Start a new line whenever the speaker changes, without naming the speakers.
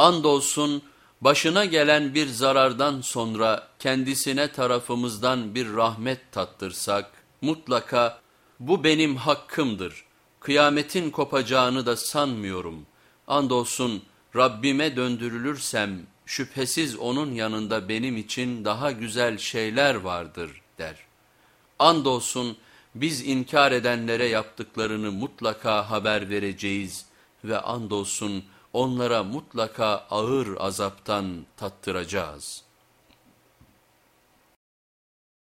Andolsun başına gelen bir zarardan sonra kendisine tarafımızdan bir rahmet tattırsak mutlaka bu benim hakkımdır. Kıyametin kopacağını da sanmıyorum. Andolsun Rabbime döndürülürsem şüphesiz onun yanında benim için daha güzel şeyler vardır der. Andolsun biz inkar edenlere yaptıklarını mutlaka haber vereceğiz ve andolsun onlara mutlaka ağır azaptan tattıracağız.''